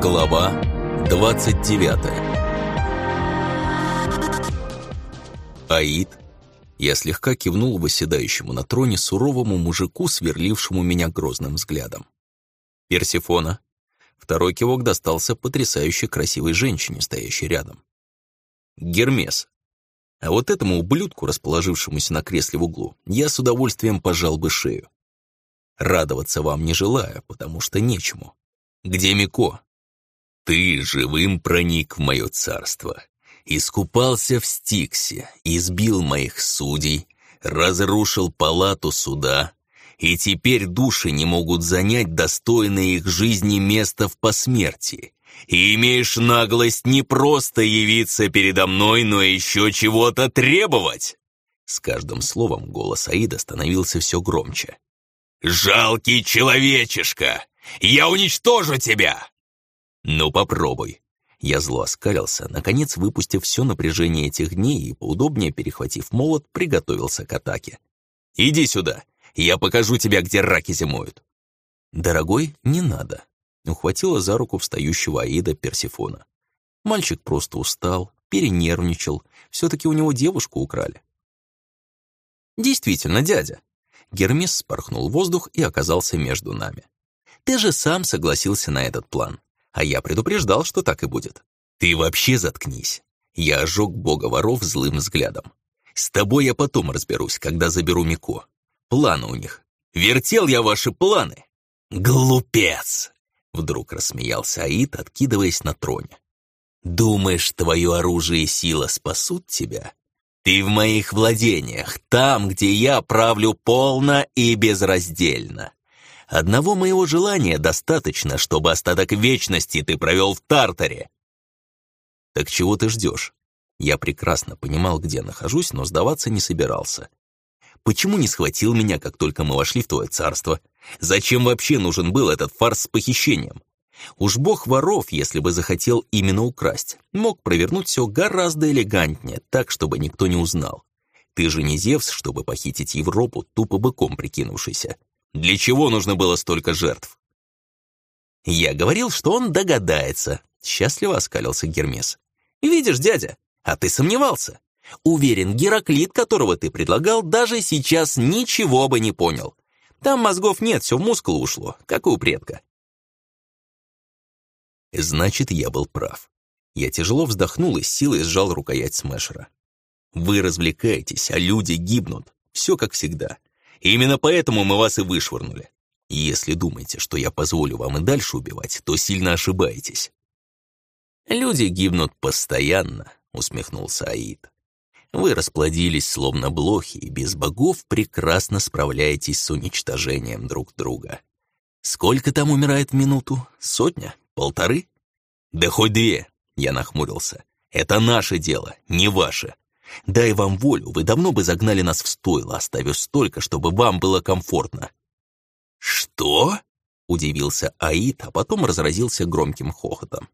Глава 29 Аид. Я слегка кивнул восседающему на троне суровому мужику, сверлившему меня грозным взглядом. Персифона. Второй кивок достался потрясающе красивой женщине, стоящей рядом. Гермес. А вот этому ублюдку, расположившемуся на кресле в углу, я с удовольствием пожал бы шею. Радоваться вам не желаю, потому что нечему. Где Мико? Ты живым проник в мое царство, искупался в Стиксе, избил моих судей, разрушил палату суда, и теперь души не могут занять достойное их жизни место в посмертии. И имеешь наглость не просто явиться передо мной, но еще чего-то требовать!» С каждым словом голос Аида становился все громче. «Жалкий человечишка! Я уничтожу тебя!» «Ну, попробуй». Я зло оскалился, наконец выпустив все напряжение этих дней и, поудобнее перехватив молот, приготовился к атаке. «Иди сюда, я покажу тебе, где раки зимуют». «Дорогой, не надо», — ухватила за руку встающего Аида Персифона. Мальчик просто устал, перенервничал, все-таки у него девушку украли. «Действительно, дядя». Гермес спорхнул в воздух и оказался между нами. «Ты же сам согласился на этот план. А я предупреждал, что так и будет. Ты вообще заткнись. Я ожег бога воров злым взглядом. С тобой я потом разберусь, когда заберу Мико. Планы у них. Вертел я ваши планы. Глупец! Вдруг рассмеялся Аид, откидываясь на троне. Думаешь, твое оружие и сила спасут тебя? Ты в моих владениях, там, где я правлю полно и безраздельно. Одного моего желания достаточно, чтобы остаток вечности ты провел в Тартаре. Так чего ты ждешь? Я прекрасно понимал, где нахожусь, но сдаваться не собирался. Почему не схватил меня, как только мы вошли в твое царство? Зачем вообще нужен был этот фарс с похищением? Уж бог воров, если бы захотел именно украсть, мог провернуть все гораздо элегантнее, так, чтобы никто не узнал. Ты же не Зевс, чтобы похитить Европу, тупо быком прикинувшийся. Для чего нужно было столько жертв? Я говорил, что он догадается. Счастливо оскалился Гермес. Видишь, дядя, а ты сомневался. Уверен, Гераклит, которого ты предлагал, даже сейчас ничего бы не понял. Там мозгов нет, все в мускул ушло, как у предка. Значит, я был прав. Я тяжело вздохнул и с силой сжал рукоять смешера. Вы развлекаетесь, а люди гибнут. Все как всегда. Именно поэтому мы вас и вышвырнули. Если думаете, что я позволю вам и дальше убивать, то сильно ошибаетесь». «Люди гибнут постоянно», — усмехнулся Аид. «Вы расплодились, словно блохи, и без богов прекрасно справляетесь с уничтожением друг друга. Сколько там умирает в минуту? Сотня? Полторы? Да хоть две!» — я нахмурился. «Это наше дело, не ваше. Дай вам волю, вы давно бы загнали нас в стойло, оставив столько, чтобы вам было комфортно». «Что?» — удивился Аид, а потом разразился громким хохотом.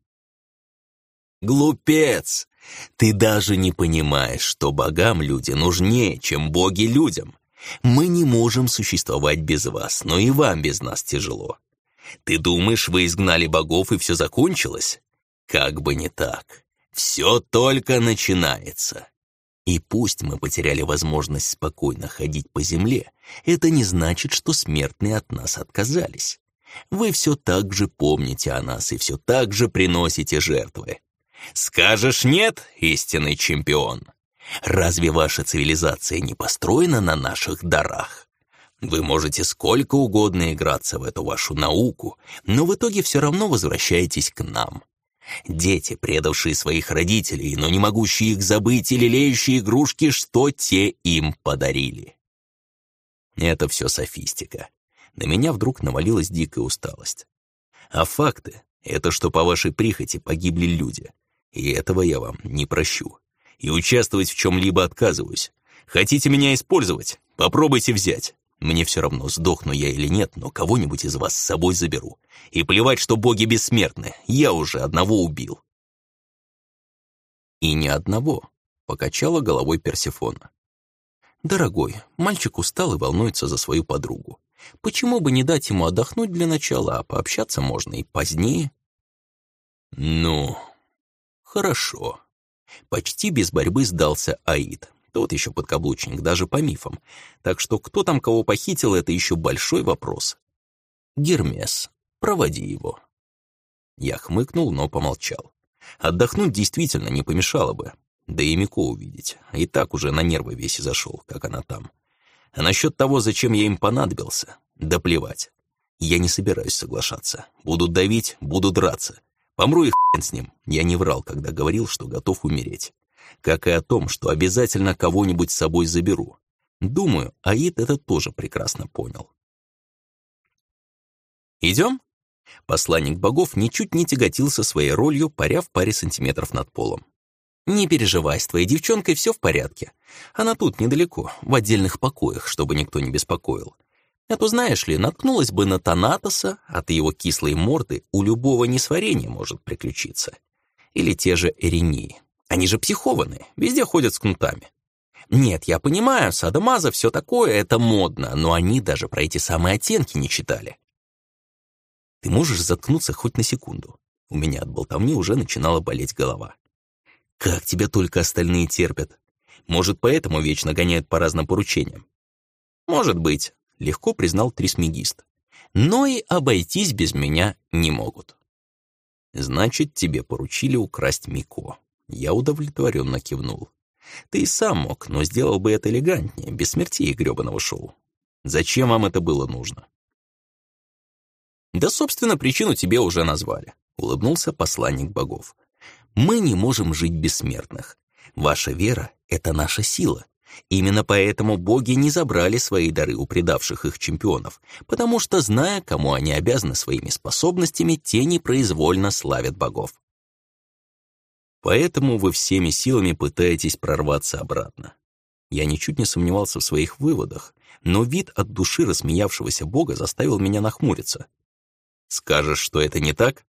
«Глупец! Ты даже не понимаешь, что богам люди нужнее, чем боги людям. Мы не можем существовать без вас, но и вам без нас тяжело. Ты думаешь, вы изгнали богов и все закончилось? Как бы не так. Все только начинается. И пусть мы потеряли возможность спокойно ходить по земле, это не значит, что смертные от нас отказались. Вы все так же помните о нас и все так же приносите жертвы. Скажешь «нет», истинный чемпион? Разве ваша цивилизация не построена на наших дарах? Вы можете сколько угодно играться в эту вашу науку, но в итоге все равно возвращаетесь к нам. Дети, предавшие своих родителей, но не могущие их забыть и лелеющие игрушки, что те им подарили. Это все софистика. На меня вдруг навалилась дикая усталость. А факты — это что по вашей прихоти погибли люди. И этого я вам не прощу. И участвовать в чем-либо отказываюсь. Хотите меня использовать? Попробуйте взять. Мне все равно, сдохну я или нет, но кого-нибудь из вас с собой заберу. И плевать, что боги бессмертны, я уже одного убил. И ни одного, покачала головой Персефона. Дорогой, мальчик устал и волнуется за свою подругу. Почему бы не дать ему отдохнуть для начала, а пообщаться можно и позднее? Ну, хорошо. Почти без борьбы сдался Аид. Тот еще подкаблучник, даже по мифам. Так что кто там кого похитил, это еще большой вопрос. Гермес, проводи его. Я хмыкнул, но помолчал. Отдохнуть действительно не помешало бы. Да и Мико увидеть. И так уже на нервы весь и зашел, как она там. А насчет того, зачем я им понадобился, да плевать. Я не собираюсь соглашаться. Буду давить, буду драться. Помру и хрен с ним. Я не врал, когда говорил, что готов умереть. Как и о том, что обязательно кого-нибудь с собой заберу. Думаю, Аид это тоже прекрасно понял. «Идем?» Посланник богов ничуть не тяготился своей ролью, паря в паре сантиметров над полом. «Не переживай, с твоей девчонкой все в порядке. Она тут, недалеко, в отдельных покоях, чтобы никто не беспокоил. А то, знаешь ли, наткнулась бы на Танатоса, от его кислой морды у любого несварения может приключиться. Или те же Эринии. Они же психованные, везде ходят с кнутами. Нет, я понимаю, садомаза, все такое, это модно, но они даже про эти самые оттенки не читали. Ты можешь заткнуться хоть на секунду. У меня от болтовни уже начинала болеть голова. Как тебя только остальные терпят. Может, поэтому вечно гоняют по разным поручениям. Может быть, легко признал трисмегист. Но и обойтись без меня не могут. Значит, тебе поручили украсть Мико. Я удовлетворенно кивнул. Ты и сам мог, но сделал бы это элегантнее, без смертей и грёбаного шоу. Зачем вам это было нужно? Да, собственно, причину тебе уже назвали, улыбнулся посланник богов. Мы не можем жить бессмертных. Ваша вера — это наша сила. Именно поэтому боги не забрали свои дары у предавших их чемпионов, потому что, зная, кому они обязаны своими способностями, те непроизвольно славят богов. Поэтому вы всеми силами пытаетесь прорваться обратно. Я ничуть не сомневался в своих выводах, но вид от души рассмеявшегося бога заставил меня нахмуриться. Скажешь, что это не так?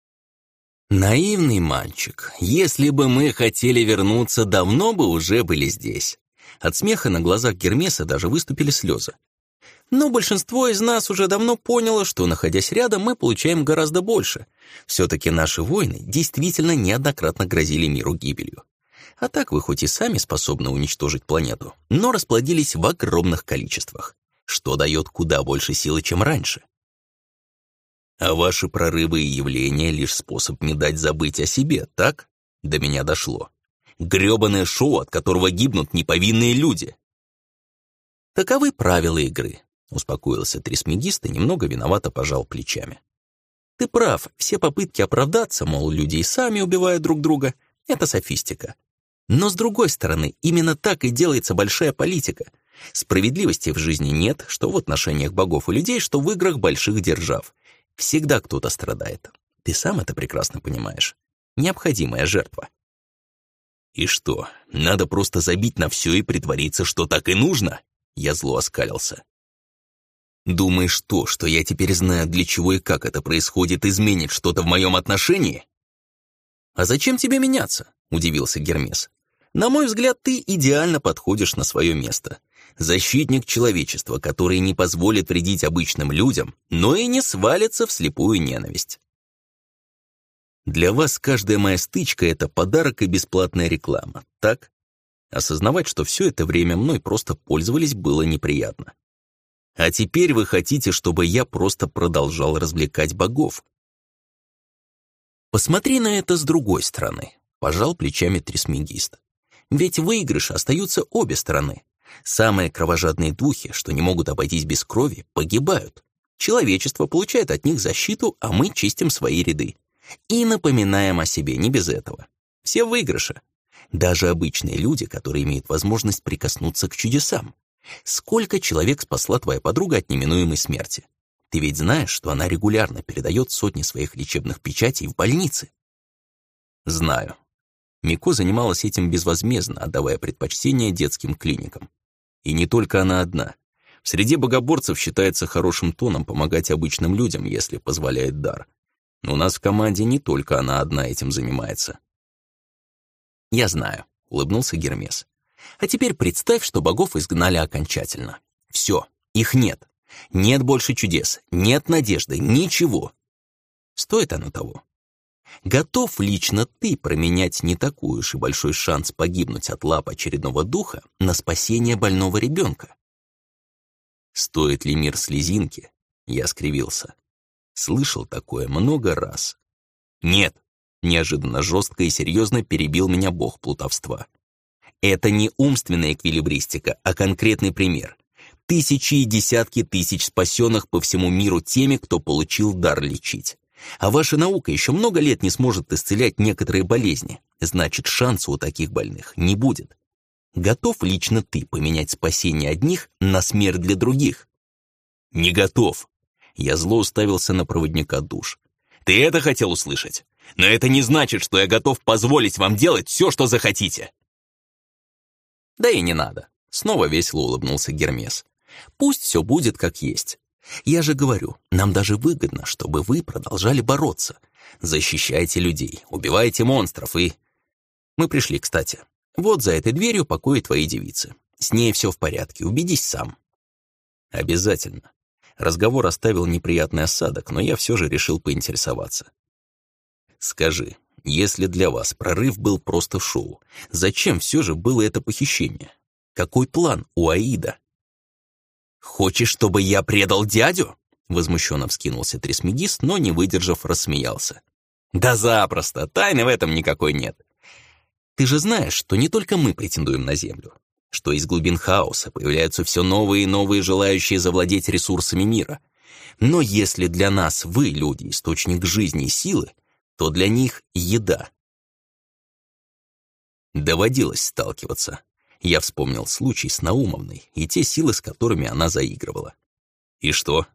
Наивный мальчик, если бы мы хотели вернуться, давно бы уже были здесь. От смеха на глазах Гермеса даже выступили слезы. Но большинство из нас уже давно поняло, что, находясь рядом, мы получаем гораздо больше. Все-таки наши войны действительно неоднократно грозили миру гибелью. А так вы хоть и сами способны уничтожить планету, но расплодились в огромных количествах, что дает куда больше силы, чем раньше. А ваши прорывы и явления — лишь способ не дать забыть о себе, так? До меня дошло грёбаное шоу, от которого гибнут неповинные люди. Таковы правила игры, успокоился Трисмегист и немного виновато пожал плечами. Ты прав, все попытки оправдаться, мол, люди и сами убивают друг друга, это софистика. Но с другой стороны, именно так и делается большая политика. Справедливости в жизни нет, что в отношениях богов и людей, что в играх больших держав. Всегда кто-то страдает. Ты сам это прекрасно понимаешь. Необходимая жертва. «И что, надо просто забить на все и притвориться, что так и нужно?» Я зло оскалился. «Думаешь, то, что я теперь знаю, для чего и как это происходит, изменит что-то в моем отношении?» «А зачем тебе меняться?» — удивился Гермес. «На мой взгляд, ты идеально подходишь на свое место. Защитник человечества, который не позволит вредить обычным людям, но и не свалится в слепую ненависть. Для вас каждая моя стычка — это подарок и бесплатная реклама, так? Осознавать, что все это время мной просто пользовались, было неприятно. А теперь вы хотите, чтобы я просто продолжал развлекать богов. Посмотри на это с другой стороны, пожал плечами трисмегист. Ведь в выигрыше остаются обе стороны. Самые кровожадные духи, что не могут обойтись без крови, погибают. Человечество получает от них защиту, а мы чистим свои ряды. И напоминаем о себе не без этого. Все выигрыши. Даже обычные люди, которые имеют возможность прикоснуться к чудесам. Сколько человек спасла твоя подруга от неминуемой смерти? Ты ведь знаешь, что она регулярно передает сотни своих лечебных печатей в больницы? Знаю. Мико занималась этим безвозмездно, отдавая предпочтение детским клиникам. И не только она одна. В среде богоборцев считается хорошим тоном помогать обычным людям, если позволяет дар. У нас в команде не только она одна этим занимается. Я знаю, улыбнулся Гермес. А теперь представь, что богов изгнали окончательно. Все, их нет. Нет больше чудес, нет надежды, ничего. Стоит оно того? Готов лично ты променять не такой уж и большой шанс погибнуть от лап очередного духа на спасение больного ребенка? Стоит ли мир слезинки? Я скривился. Слышал такое много раз. Нет, неожиданно жестко и серьезно перебил меня бог плутовства. Это не умственная эквилибристика, а конкретный пример. Тысячи и десятки тысяч спасенных по всему миру теми, кто получил дар лечить. А ваша наука еще много лет не сможет исцелять некоторые болезни. Значит, шанса у таких больных не будет. Готов лично ты поменять спасение одних на смерть для других? Не готов. Я зло уставился на проводника душ. Ты это хотел услышать? Но это не значит, что я готов позволить вам делать все, что захотите. Да и не надо. Снова весело улыбнулся Гермес. Пусть все будет как есть. Я же говорю, нам даже выгодно, чтобы вы продолжали бороться. Защищайте людей, убивайте монстров и... Мы пришли, кстати. Вот за этой дверью покои твоей девицы. С ней все в порядке, убедись сам. Обязательно. Разговор оставил неприятный осадок, но я все же решил поинтересоваться. Скажи, если для вас прорыв был просто шоу, зачем все же было это похищение? Какой план у Аида? «Хочешь, чтобы я предал дядю?» Возмущенно вскинулся Трисмегист, но, не выдержав, рассмеялся. «Да запросто, тайны в этом никакой нет. Ты же знаешь, что не только мы претендуем на Землю, что из глубин хаоса появляются все новые и новые желающие завладеть ресурсами мира. Но если для нас вы, люди, источник жизни и силы, то для них — еда. Доводилось сталкиваться. Я вспомнил случай с Наумовной и те силы, с которыми она заигрывала. И что?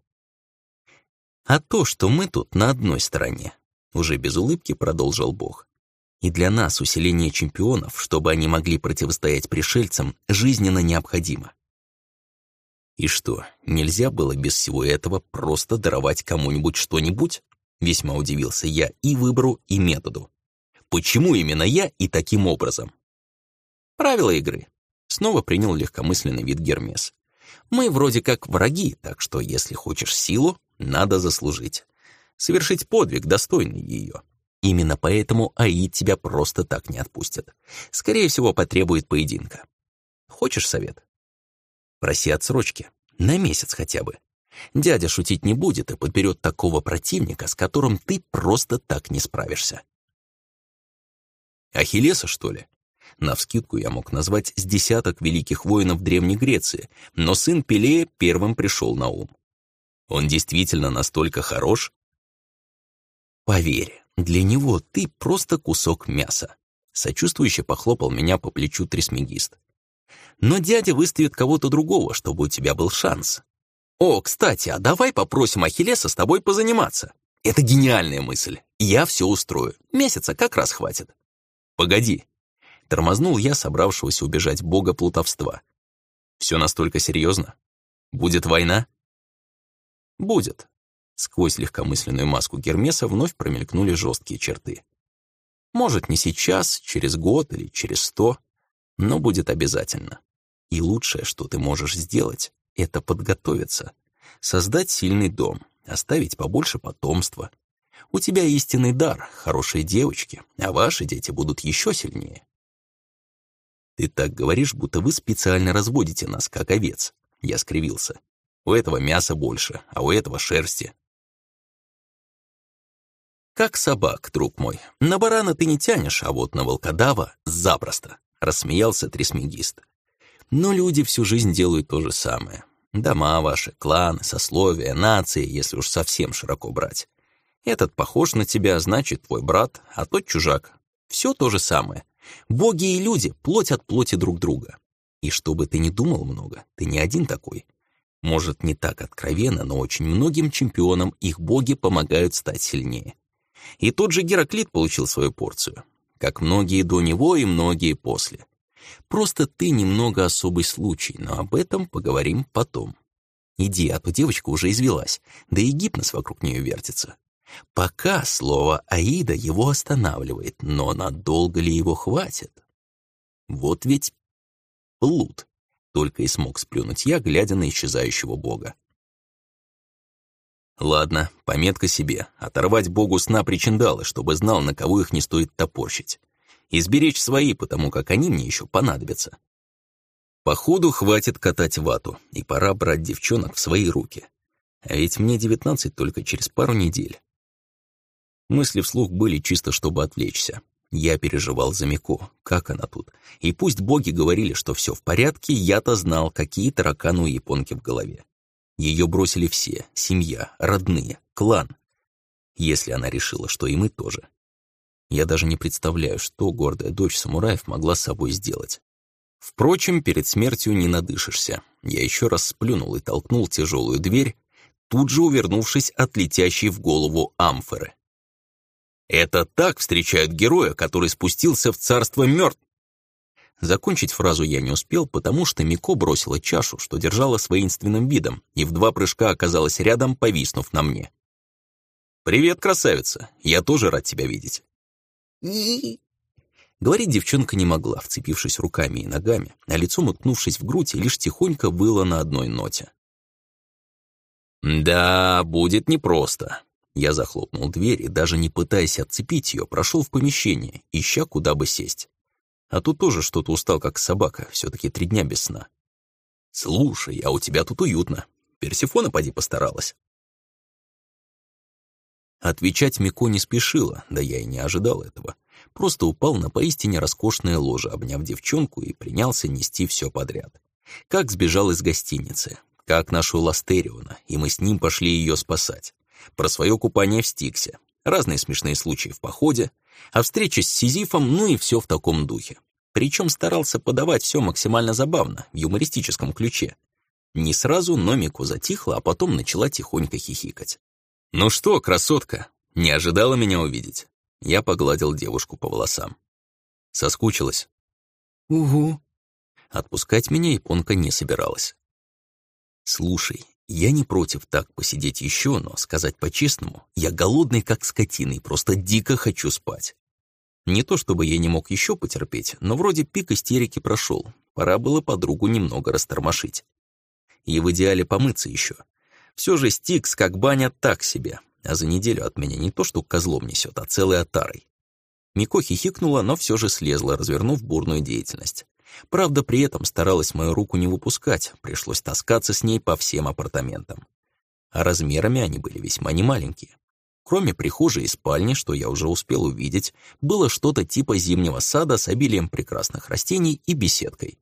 А то, что мы тут на одной стороне, уже без улыбки продолжил Бог. И для нас усиление чемпионов, чтобы они могли противостоять пришельцам, жизненно необходимо. И что, нельзя было без всего этого просто даровать кому-нибудь что-нибудь? Весьма удивился я и выбору, и методу. Почему именно я и таким образом? Правила игры. Снова принял легкомысленный вид Гермес. Мы вроде как враги, так что если хочешь силу, надо заслужить. Совершить подвиг, достойный ее. Именно поэтому Аид тебя просто так не отпустит. Скорее всего, потребует поединка. Хочешь совет? Проси отсрочки. На месяц хотя бы. Дядя шутить не будет и подберет такого противника, с которым ты просто так не справишься. Ахиллеса, что ли? Навскидку я мог назвать с десяток великих воинов Древней Греции, но сын Пелея первым пришел на ум. Он действительно настолько хорош? Поверь, для него ты просто кусок мяса. Сочувствующе похлопал меня по плечу трисмегист. Но дядя выставит кого-то другого, чтобы у тебя был шанс. О, кстати, а давай попросим Ахиллеса с тобой позаниматься. Это гениальная мысль. Я все устрою. Месяца как раз хватит. Погоди, Тормознул я собравшегося убежать бога плутовства. Все настолько серьезно? Будет война? Будет. Сквозь легкомысленную маску Гермеса вновь промелькнули жесткие черты. Может, не сейчас, через год или через сто, но будет обязательно. И лучшее, что ты можешь сделать, это подготовиться, создать сильный дом, оставить побольше потомства. У тебя истинный дар, хорошие девочки, а ваши дети будут еще сильнее. «Ты так говоришь, будто вы специально разводите нас, как овец». Я скривился. «У этого мяса больше, а у этого шерсти». «Как собак, друг мой. На барана ты не тянешь, а вот на волкодава — запросто», — рассмеялся трисмегист. «Но люди всю жизнь делают то же самое. Дома ваши, кланы, сословия, нации, если уж совсем широко брать. Этот похож на тебя, значит, твой брат, а тот чужак. Все то же самое. Боги и люди — плоть от плоти друг друга. И чтобы ты не думал много, ты не один такой. Может, не так откровенно, но очень многим чемпионам их боги помогают стать сильнее. И тот же Гераклит получил свою порцию, как многие до него и многие после. Просто ты немного особый случай, но об этом поговорим потом. Иди, а то девочка уже извелась, да и гипноз вокруг нее вертится. Пока слово «Аида» его останавливает, но надолго ли его хватит? Вот ведь плут, только и смог сплюнуть я, глядя на исчезающего бога. Ладно, пометка себе. Оторвать богу сна причиндалы, чтобы знал, на кого их не стоит топорщить. Изберечь свои, потому как они мне еще понадобятся. Походу, хватит катать вату, и пора брать девчонок в свои руки. А ведь мне девятнадцать только через пару недель. Мысли вслух были чисто, чтобы отвлечься. Я переживал за Мико, как она тут. И пусть боги говорили, что все в порядке, я-то знал, какие тараканы у японки в голове. Ее бросили все — семья, родные, клан. Если она решила, что и мы тоже. Я даже не представляю, что гордая дочь самураев могла с собой сделать. Впрочем, перед смертью не надышишься. Я еще раз сплюнул и толкнул тяжелую дверь, тут же увернувшись от летящей в голову амфоры. Это так встречают героя, который спустился в царство мертв. Закончить фразу я не успел, потому что Мико бросила чашу, что держала с воинственным видом, и в два прыжка оказалась рядом, повиснув на мне. «Привет, красавица! Я тоже рад тебя видеть!» Говорить девчонка не могла, вцепившись руками и ногами, а лицом уткнувшись в грудь, лишь тихонько выла на одной ноте. «Да, будет непросто». Я захлопнул дверь и, даже не пытаясь отцепить ее, прошел в помещение, ища, куда бы сесть. А тут тоже что-то устал, как собака, все-таки три дня без сна. «Слушай, а у тебя тут уютно. Персифона поди постаралась». Отвечать Мико не спешила, да я и не ожидал этого. Просто упал на поистине роскошное ложе, обняв девчонку и принялся нести все подряд. Как сбежал из гостиницы, как нашел Ластериона, и мы с ним пошли ее спасать. Про свое купание в Стиксе, разные смешные случаи в походе, а встреча с Сизифом, ну и все в таком духе. Причем старался подавать все максимально забавно, в юмористическом ключе. Не сразу, но Мику затихла, а потом начала тихонько хихикать. «Ну что, красотка, не ожидала меня увидеть?» Я погладил девушку по волосам. Соскучилась? «Угу». Отпускать меня японка не собиралась. «Слушай, я не против так посидеть еще, но, сказать по-честному, я голодный как скотина и просто дико хочу спать. Не то чтобы я не мог еще потерпеть, но вроде пик истерики прошел, пора было подругу немного растормошить. И в идеале помыться еще. Все же стикс, как баня, так себе, а за неделю от меня не то что козлом несет, а целой отарой. Мико хихикнула, но все же слезла, развернув бурную деятельность. Правда, при этом старалась мою руку не выпускать, пришлось таскаться с ней по всем апартаментам. А размерами они были весьма немаленькие. Кроме прихожей и спальни, что я уже успел увидеть, было что-то типа зимнего сада с обилием прекрасных растений и беседкой.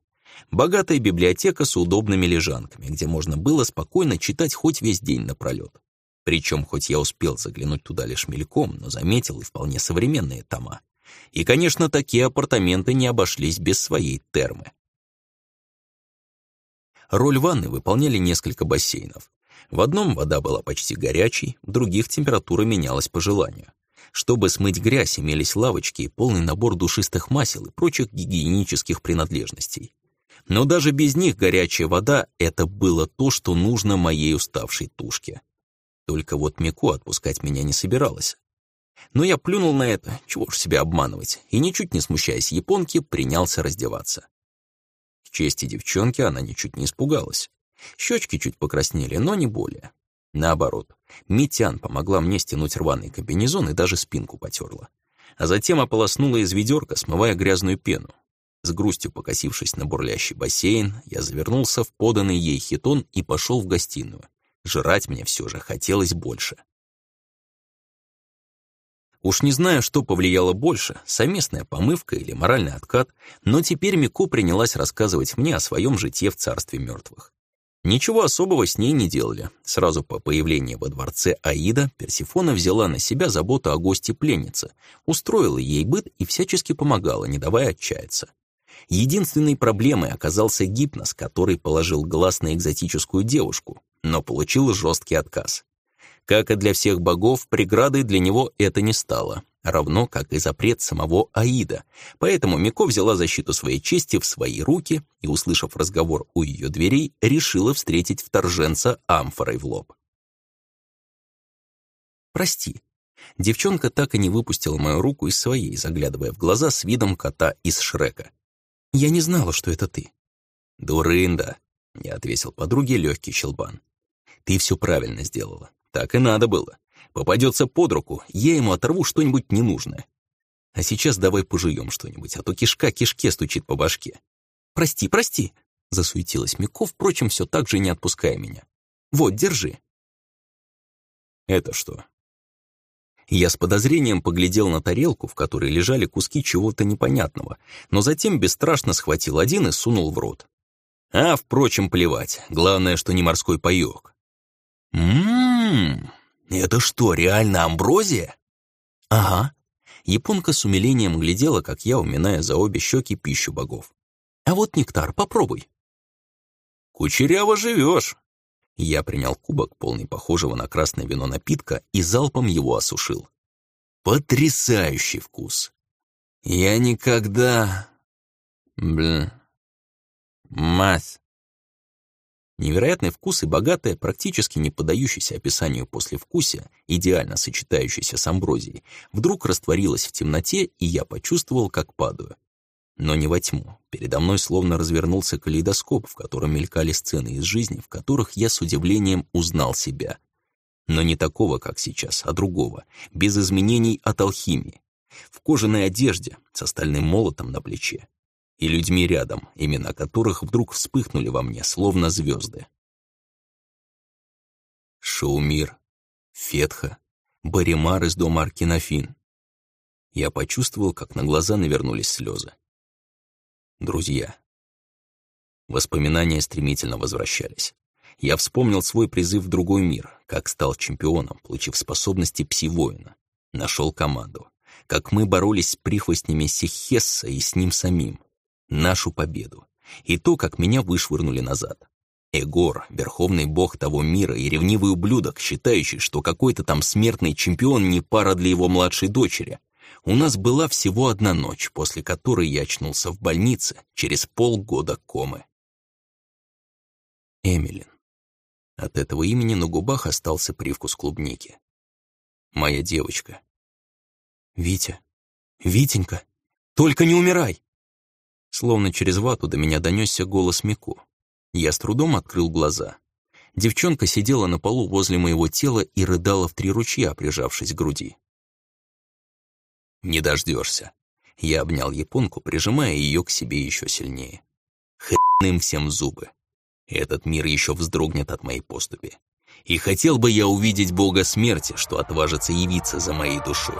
Богатая библиотека с удобными лежанками, где можно было спокойно читать хоть весь день напролет. Причем, хоть я успел заглянуть туда лишь мельком, но заметил и вполне современные тома. И, конечно, такие апартаменты не обошлись без своей термы. Роль ванны выполняли несколько бассейнов. В одном вода была почти горячей, в других температура менялась по желанию. Чтобы смыть грязь, имелись лавочки и полный набор душистых масел и прочих гигиенических принадлежностей. Но даже без них горячая вода — это было то, что нужно моей уставшей тушке. Только вот Мико отпускать меня не собиралась. Но я плюнул на это, чего ж себя обманывать, и, ничуть не смущаясь японки, принялся раздеваться. К чести девчонки она ничуть не испугалась. Щечки чуть покраснели, но не более. Наоборот, Митян помогла мне стянуть рваный комбинезон и даже спинку потерла. А затем ополоснула из ведерка, смывая грязную пену. С грустью покосившись на бурлящий бассейн, я завернулся в поданный ей хитон и пошел в гостиную. Жрать мне все же хотелось больше. Уж не знаю, что повлияло больше, совместная помывка или моральный откат, но теперь Мико принялась рассказывать мне о своем житье в царстве мертвых. Ничего особого с ней не делали. Сразу по появлении во дворце Аида Персифона взяла на себя заботу о гости пленницы, устроила ей быт и всячески помогала, не давая отчаяться. Единственной проблемой оказался гипноз, который положил глаз на экзотическую девушку, но получил жесткий отказ. Как и для всех богов, преградой для него это не стало, равно как и запрет самого Аида. Поэтому Мико взяла защиту своей чести в свои руки и, услышав разговор у ее дверей, решила встретить вторженца амфорой в лоб. «Прости». Девчонка так и не выпустила мою руку из своей, заглядывая в глаза с видом кота из Шрека. «Я не знала, что это ты». «Дурында», — я отвесил подруге легкий щелбан. «Ты все правильно сделала. Так и надо было. Попадется под руку, я ему оторву что-нибудь ненужное. А сейчас давай пожуем что-нибудь, а то кишка кишке стучит по башке. «Прости, прости!» — засуетилась Мико, впрочем, все так же не отпуская меня. «Вот, держи». «Это что?» Я с подозрением поглядел на тарелку, в которой лежали куски чего-то непонятного, но затем бесстрашно схватил один и сунул в рот. А, впрочем, плевать. Главное, что не морской паёк. «Ммм, это что, реально амброзия?» «Ага». Японка с умилением глядела, как я, уминая за обе щеки пищу богов. «А вот нектар, попробуй». «Кучеряво живешь», я принял кубок, полный похожего на красное вино напитка, и залпом его осушил. Потрясающий вкус. Я никогда... Блин... Мать. Невероятный вкус и богатое, практически не поддающееся описанию послевкусия, идеально сочетающееся с амброзией, вдруг растворилось в темноте, и я почувствовал, как падаю. Но не во тьму. Передо мной словно развернулся калейдоскоп, в котором мелькали сцены из жизни, в которых я с удивлением узнал себя. Но не такого, как сейчас, а другого, без изменений от алхимии. В кожаной одежде, с стальным молотом на плече. И людьми рядом, имена которых вдруг вспыхнули во мне, словно звезды. Шаумир, Фетха, Баримар из дома Аркинофин. Я почувствовал, как на глаза навернулись слезы друзья. Воспоминания стремительно возвращались. Я вспомнил свой призыв в другой мир, как стал чемпионом, получив способности пси-воина. Нашел команду. Как мы боролись с прихвостнями Сихесса и с ним самим. Нашу победу. И то, как меня вышвырнули назад. Эгор, верховный бог того мира и ревнивый ублюдок, считающий, что какой-то там смертный чемпион не пара для его младшей дочери, у нас была всего одна ночь, после которой я очнулся в больнице через полгода комы. Эмилин. От этого имени на губах остался привкус клубники. Моя девочка. «Витя! Витенька! Только не умирай!» Словно через вату до меня донесся голос Мику. Я с трудом открыл глаза. Девчонка сидела на полу возле моего тела и рыдала в три ручья, прижавшись к груди. Не дождешься. Я обнял японку, прижимая ее к себе еще сильнее. Хреным всем зубы. Этот мир еще вздрогнет от моей поступи. И хотел бы я увидеть бога смерти, что отважится явиться за моей душой.